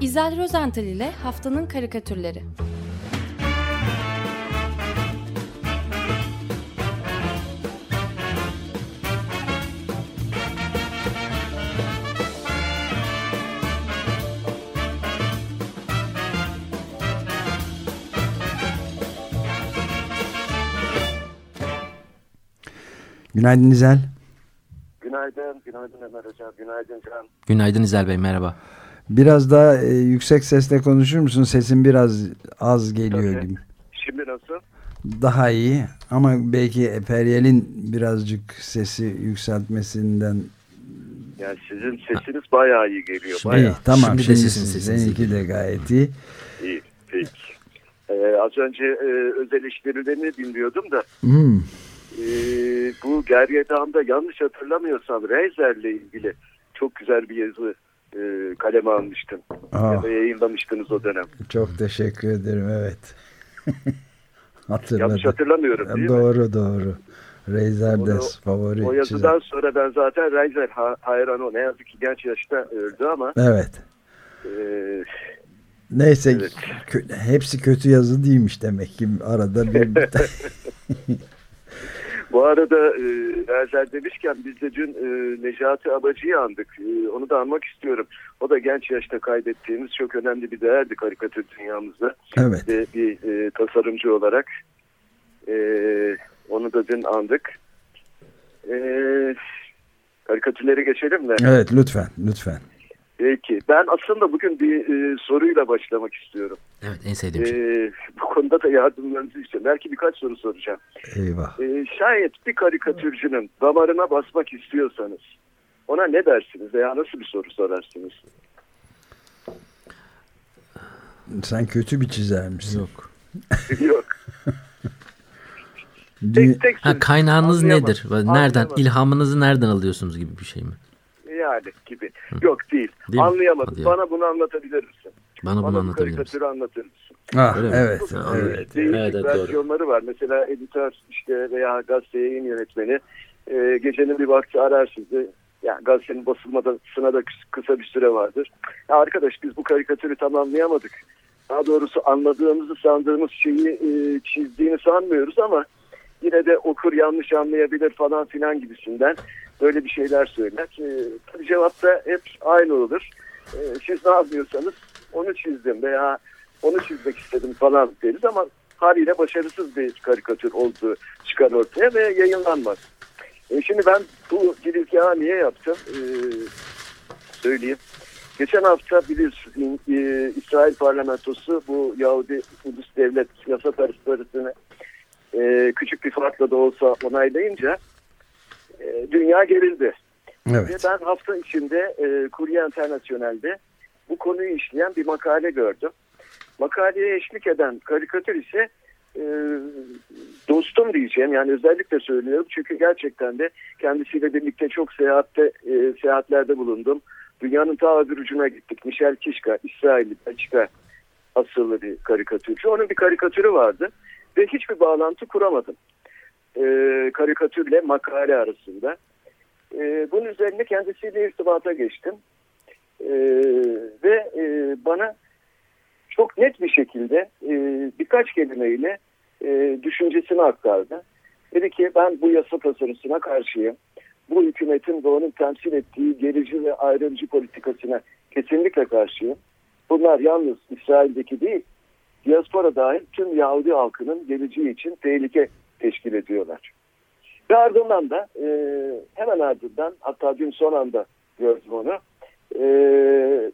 İzel Rozental ile Haftanın Karikatürleri Günaydın İzel. Günaydın, günaydın Ömer Hocam, günaydın Can. Günaydın İzel Bey, merhaba. Biraz daha e, yüksek sesle konuşur musun? Sesin biraz az geliyor Tabii. gibi. Şimdi nasıl? Daha iyi ama belki Feryal'in birazcık sesi yükseltmesinden Yani sizin sesiniz bayağı iyi geliyor, Şimdi- iyi. bayağı Tamam Şimdi de şimdi, sesin sesiniz seninki iyi de gayet iyi. iyi. Peki. Ee, az önce e, öz eleştirilerini dinliyordum da Hmm. e, bu Gergedan'da yanlış hatırlamıyorsam Reizer'le ilgili çok güzel bir yazı e, kaleme almıştın. Aa, Ya da yayınlamıştınız o dönem. çok teşekkür ederim evet. Hatırladım. Yanlış hatırlamıyorum değil mi? Doğru doğru. Razordes Onu- favori O çizer. yazıdan sonra ben zaten Reiser ha hayran o. Ne yazık ki genç yaşta öldü ama Evet. e, Neyse Evet. hepsi kötü yazı değilmiş demek ki arada bir Bu arada e, Erzel demişken biz de dün e, Necati Abacı'yı andık. E, onu da anmak istiyorum. O da genç yaşta kaybettiğimiz çok önemli bir değerdi karikatür dünyamızda. evet. Ve bir e, tasarımcı olarak e, onu da dün andık. E, karikatürlere geçelim mi? Evet lütfen lütfen. Peki. Ben aslında bugün bir e, soruyla başlamak istiyorum. Evet, en sevdiğim şey. E, bu konuda da yardımlarınızı istiyorum. Belki birkaç soru soracağım. Eyvah. Ee, şayet bir karikatürcünün damarına basmak istiyorsanız ona ne dersiniz veya nasıl bir soru sorarsınız? Sen kötü bir çizermişsin. Yok. Yok. Tek, tek Ha, kaynağınız nedir? Nereden? Anlayamam. ilhamınızı nereden alıyorsunuz gibi bir şey mi? Yani gibi. Yok değil. Değil? Anlayamadım. Hadi ya. Bana bunu anlatabilir misin? Bana bunu Bana bu anlatabilir misin? karikatürü anlatır mısın? Ah, evet, Ha, evet. evet. Değişik Evet, evet, doğru. versiyonları var. Mesela editör işte veya gazete yayın yönetmeni e, gecenin bir vakti arar sizi. Yani gazetenin basılmasına da kıs- kısa bir süre vardır. Ya arkadaş biz bu karikatürü tamamlayamadık. Daha doğrusu anladığımızı sandığımız şeyi e, çizdiğini sanmıyoruz ama yine de okur yanlış anlayabilir falan filan gibisinden böyle bir şeyler söyler. E, cevap da hep aynı olur. E, siz ne yapıyorsanız onu çizdim veya onu çizmek istedim falan deriz ama haliyle başarısız bir karikatür olduğu çıkar ortaya ve yayınlanmaz. E şimdi ben bu girizgahı niye yaptım? E, söyleyeyim. Geçen hafta biliyorsunuz e, İsrail parlamentosu bu Yahudi Ulus Devlet yasa tasarısını e, küçük bir farkla da olsa onaylayınca e, dünya gerildi. Ve Evet. ben hafta içinde e, Kurye Internasyonel'de bu konuyu işleyen bir makale gördüm. Makaleye eşlik eden karikatür ise e, dostum diyeceğim. Yani özellikle söylüyorum çünkü gerçekten de kendisiyle birlikte çok seyahatte e, seyahatlerde bulundum. Dünyanın ta öbür ucuna gittik. Michel Kishka, İsrailli, Belçika asıllı bir karikatürcü. Onun bir karikatürü vardı ve hiçbir bağlantı kuramadım. E, karikatürle makale arasında. E, bunun üzerine kendisiyle irtibata geçtim. E, ve e, bana çok net bir şekilde e, birkaç kelimeyle e, düşüncesini aktardı. Dedi ki ben bu yasa tasarısına karşıyım. Bu hükümetin ve temsil ettiği gerici ve ayrımcı politikasına kesinlikle karşıyım. Bunlar yalnız İsrail'deki değil, diaspora dahil tüm Yahudi halkının geleceği için tehlike teşkil ediyorlar. Ve ardından da e, hemen ardından hatta dün son anda gördüm onu. E,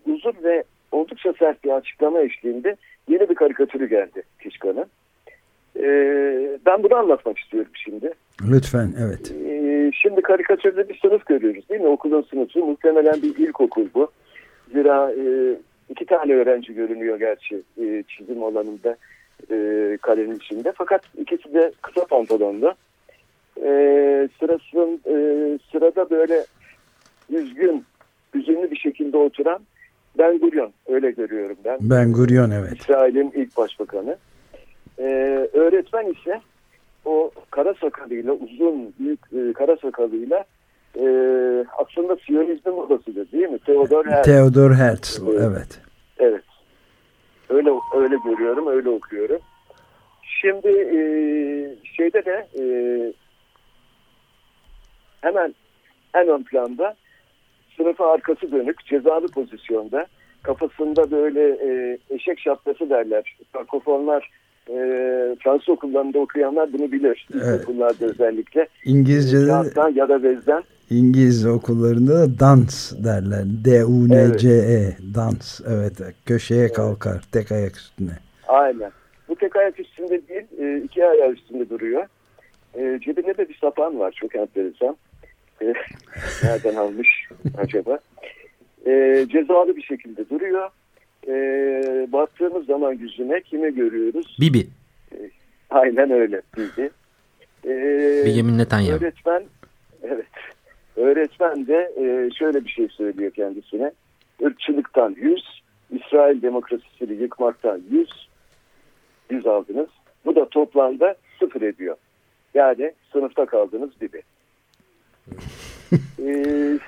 uzun ve oldukça sert bir açıklama eşliğinde yeni bir karikatürü geldi Kişkan'ın. E, ben bunu anlatmak istiyorum şimdi. Lütfen evet. E, şimdi karikatürde bir sınıf görüyoruz değil mi? Okulun sınıfı. Muhtemelen bir ilkokul bu. Zira e, iki tane öğrenci görünüyor gerçi e, çizim alanında e, kalenin içinde. Fakat ikisi de kısa pantolonlu. E, sırasın, e, sırada böyle üzgün, üzünlü bir şekilde oturan Ben Gurion öyle görüyorum ben. Ben Gurion evet. İsrail'in ilk başbakanı. E, öğretmen ise o kara sakalıyla uzun büyük e, kara sakalıyla e, aslında Siyonizmin babasıdır değil mi? Theodor Herzl. Theodor Herzl Evet. evet. Evet. Öyle öyle görüyorum, öyle okuyorum. Şimdi e, şeyde de e, hemen en ön planda sınıfa arkası dönük cezalı pozisyonda kafasında böyle e, eşek şapkası derler. Frankofonlar e, Fransız okullarında okuyanlar bunu bilir. Evet. Okullarda özellikle. İngilizce'de Kağıttan ya da bezden. İngiliz okullarında da dans derler. D-U-N-C-E dans. Evet köşeye kalkar tek ayak üstüne. Aynen. Bu tek ayak üstünde değil, e, iki ayağı üstünde duruyor. E, cebinde de bir sapan var, çok enteresan. E, nereden almış acaba? E, cezalı bir şekilde duruyor. E, baktığımız zaman yüzüne kimi görüyoruz? Bibi. Aynen öyle. Bildi. E, Benjamin Netanyahu. öğretmen, evet. Öğretmen de e, şöyle bir şey söylüyor kendisine. Irkçılıktan 100, İsrail demokrasisini yıkmaktan 100, 100 aldınız. Bu da toplamda sıfır ediyor. Yani sınıfta kaldınız gibi. ee,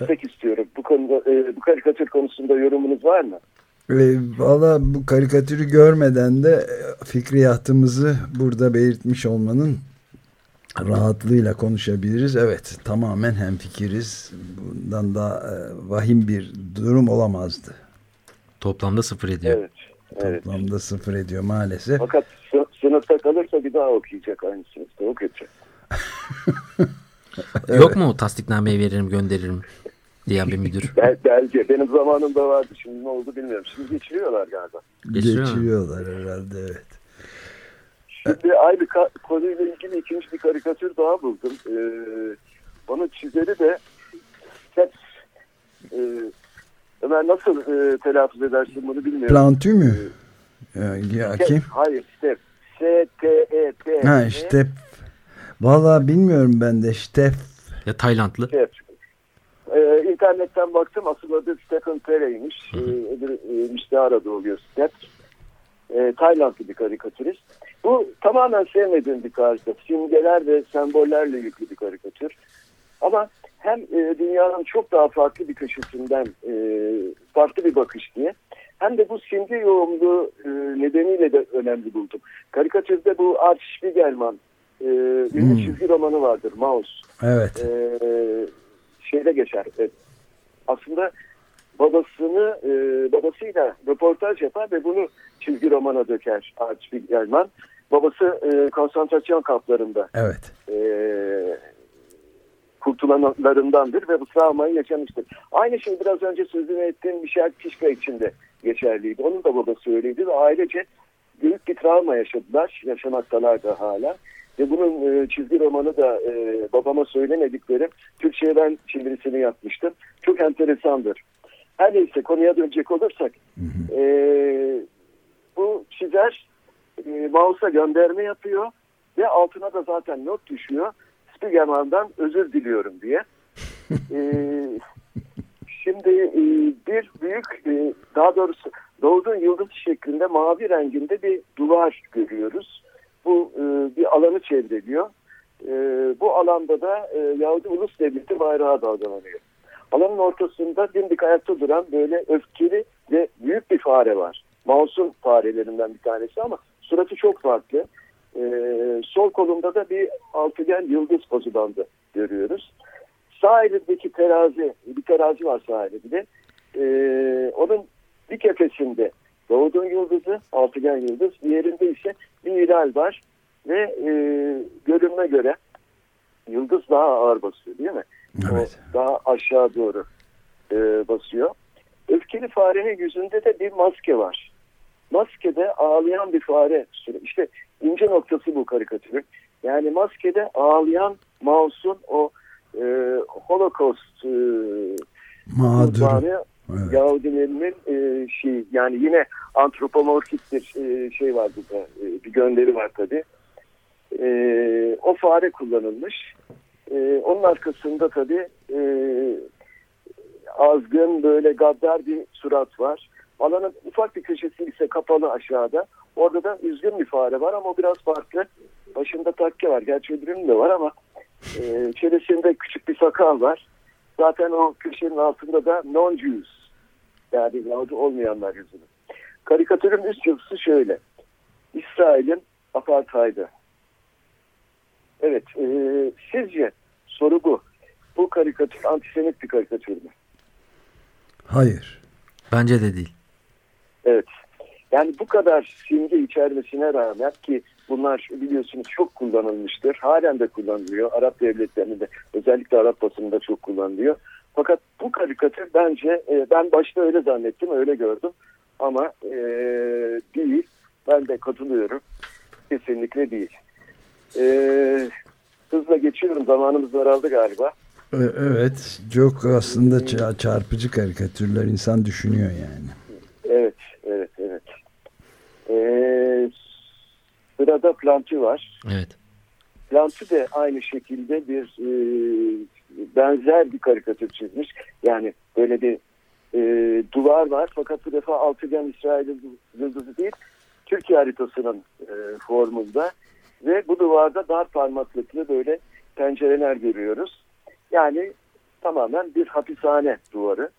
destek istiyorum. Bu konuda e, bu karikatür konusunda yorumunuz var mı? E, Valla bu karikatürü görmeden de e, fikriyatımızı burada belirtmiş olmanın rahatlığıyla konuşabiliriz. Evet tamamen hemfikiriz. Bundan daha e, vahim bir durum olamazdı. Toplamda sıfır ediyor. Evet. Evet. Toplamda sıfır ediyor maalesef. Fakat sı- sınıfta kalırsa bir daha okuyacak aynı sınıfta. O kötü. Yok mu tasdiknameyi veririm gönderirim diyen bir müdür. Bel belge. Benim zamanımda vardı. Şimdi ne oldu bilmiyorum. Şimdi geçiriyorlar galiba. Geçiriyor? Geçiriyorlar herhalde evet. Şimdi aynı konuyla ilgili ikinci bir karikatür daha buldum. Ee, onun çizeri de Steps. Ee, Ömer nasıl e, telaffuz edersin bunu bilmiyorum. Plantü mü? Ya, ya Step, kim? Hayır Step. S-T-E-P. Ha işte Valla bilmiyorum ben de işte Ya Taylandlı. Step. Ee, internetten baktım asıl adı Stephen Pere'ymiş. Ee, e, müstehar adı oluyor Step. Ee, Taylandlı bir karikatürist. Bu tamamen sevmediğim bir karikatür. Simgeler ve sembollerle yüklü bir karikatür. Ama hem e, dünyanın çok daha farklı bir köşesinden e, farklı bir bakış diye hem de bu simge yoğunluğu e, nedeniyle de önemli buldum. Karikatürde bu Art Spiegelman e, ünlü Hmm. çizgi romanı vardır Mouse evet. e, şeyde geçer. E, aslında babasını e, babasıyla röportaj yapar ve bunu çizgi romana döker Art Spiegelman. Babası e, konsantrasyon kamplarında Evet. e, kurtulanlarındandır ve bu travmayı yaşamıştır. Aynı şey biraz önce sözünü ettiğim Michel Pişka için de geçerliydi. Onun da babası öyleydi ve ailece büyük bir travma yaşadılar. Yaşamaktalar da hala. Ve bunun e, çizgi romanı da e, babama söylemediklerim Türkçe'ye ben çevirisini yapmıştım. Çok enteresandır. Her neyse konuya dönecek olursak e, bu çizer e, mouse'a gönderme yapıyor ve altına da zaten not düşüyor. Spiegelman'dan özür diliyorum diye. e, şimdi e, bir büyük e, daha doğrusu doğduğun yıldız şeklinde mavi renginde bir duvar görüyoruz. Bu e, bir alanı çevreliyor. E, bu alanda da e, Yahudi Ulus Devleti bayrağı dalgalanıyor. Alanın ortasında dimdik ayakta duran böyle öfkeli ve büyük bir fare var. Mouse'un farelerinden bir tanesi ama suratı çok farklı. Ee, sol kolunda da bir altıgen yıldız pozu görüyoruz. Sağ elindeki terazi, bir terazi var sağ elinde. Ee, onun bir kefesinde doğduğun yıldızı, altıgen yıldız, diğerinde ise bir hilal var. Ve e, görünme göre yıldız daha ağır basıyor değil mi? Evet. O daha aşağı doğru e, basıyor. Öfkeli farenin yüzünde de bir maske var. Maskede ağlayan bir fare. İşte ince noktası bu karikatürün. Yani maskede ağlayan Mouse'un o e, Holocaust e, Mağdur. Evet. Yahudilerinin e, şey yani yine antropomorfik bir e, şey var burada. E, bir gönderi var tabi. E, o fare kullanılmış. E, onun arkasında tabi e, azgın böyle gaddar bir surat var. Alanın ufak bir köşesi ise kapalı aşağıda. Orada da üzgün bir fare var ama o biraz farklı. Başında takke var. Gerçi öbürünün de var ama e, çenesinde küçük bir sakal var. Zaten o köşenin altında da non-Jews yani Yahudi olmayanlar yüzünü. Karikatürün üst yazısı şöyle. İsrail'in apartheidı. Evet, e, sizce soru bu. Bu karikatür antisemit bir karikatür mü? Hayır. Bence de değil. Evet. Yani bu kadar simge içermesine rağmen ki bunlar biliyorsunuz çok kullanılmıştır. Halen de kullanılıyor. Arap devletlerinde özellikle Arap basınında çok kullanılıyor. Fakat bu karikatür bence e, ben başta öyle zannettim öyle gördüm. Ama e, değil. Ben de katılıyorum. Kesinlikle değil. E, hızla geçiyorum. Zamanımız daraldı galiba. Evet. Çok aslında ça- çarpıcı karikatürler. insan düşünüyor yani. Evet, evet, evet. E, sırada Planti var. Evet. Planti de aynı şekilde bir e, benzer bir karikatür çizmiş. Yani böyle bir e, duvar var fakat bu defa altıgen İsrail yıldızı değil Türkiye haritasının e, formunda ve bu duvarda dar parmaklıklı böyle pencereler görüyoruz. Yani tamamen bir hapishane duvarı.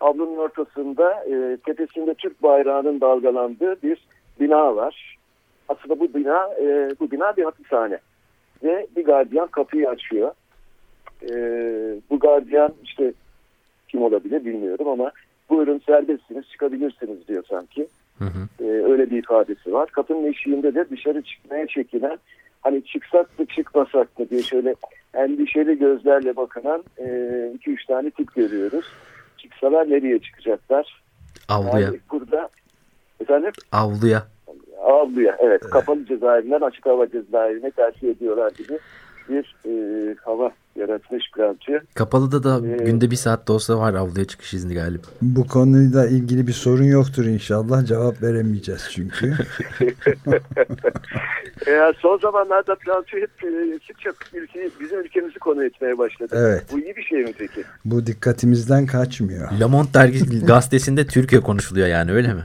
Avlunun ortasında e, tepesinde Türk bayrağının dalgalandığı bir bina var. Aslında bu bina e, bu bina bir hapishane ve bir gardiyan kapıyı açıyor. E, bu gardiyan işte kim olabilir bilmiyorum ama buyurun serbestsiniz çıkabilirsiniz diyor sanki. Hı hı. E, öyle bir ifadesi var. Kapının eşiğinde de dışarı çıkmaya çekinen hani çıksak mı çıkmasak mı diye şöyle endişeli gözlerle bakınan 2-3 tane tip görüyoruz. Çıksalar nereye çıkacaklar? Avluya. Yani burada efendim Avluya. Avluya evet kapalı cezaevinden açık hava cezaevine terfi ediyorlar gibi bir e, hava yaratmış Plantier. Kapalıda da Ee, günde bir saat de olsa var avluya çıkış izni galiba. Bu konuyla ilgili bir sorun yoktur inşallah. Cevap veremeyeceğiz çünkü. E, son zamanlarda Plantier hep e, sıkça ülkeyi, bizim ülkemizi konu etmeye başladı. Evet. Bu iyi bir şey mi peki? Bu dikkatimizden kaçmıyor. Le Monde dergi gazetesinde Türkiye konuşuluyor yani öyle mi?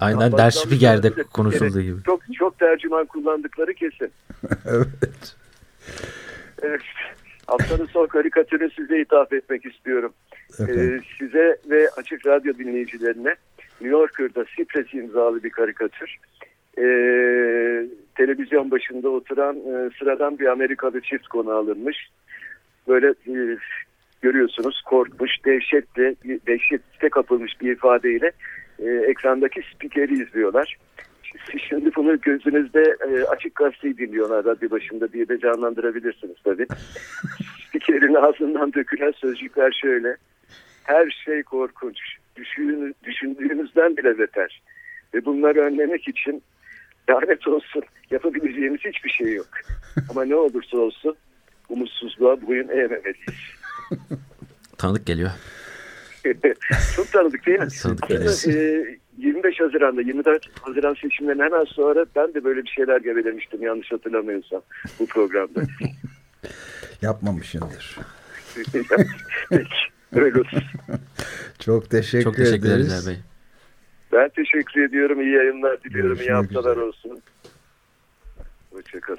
Aynen Der bile. konuşulduğu gibi. Çok çok tercüman kullandıkları kesin. evet. Evet. Haftanın son karikatürü size ithaf etmek istiyorum. Efendim. Ee, size ve Açık Radyo dinleyicilerine New Yorker'da Sipres imzalı bir karikatür. Ee, televizyon başında oturan e, sıradan bir Amerikalı çift konu alınmış. Böyle e, görüyorsunuz korkmuş, dehşetle, dehşete kapılmış bir ifadeyle e, ekrandaki spikeri izliyorlar. Şimdi bunu gözünüzde e, açık gazeteyi dinliyorlar radyo başında diye de canlandırabilirsiniz tabii. Spikerin ağzından dökülen sözcükler şöyle. Her şey korkunç. Düşün, düşündüğünüzden bile beter. Ve bunları önlemek için lanet olsun yapabileceğimiz hiçbir şey yok. Ama ne olursa olsun umutsuzluğa boyun eğmemeliyiz. Tanıdık geliyor. Çok tanıdık değil mi? Tanıdık Ee, geliyor. 25 Haziran'da 24 Haziran seçimlerinden hemen sonra ben de böyle bir şeyler gevelemiştim yanlış hatırlamıyorsam bu programda. Yapmamışındır. Peki, öyle olsun. Çok teşekkür, Çok teşekkür ederiz ederiz. Er Bey. Ben teşekkür ediyorum. İyi yayınlar diliyorum. İyi Görüşmek haftalar üzere. olsun. Hoşçakalın.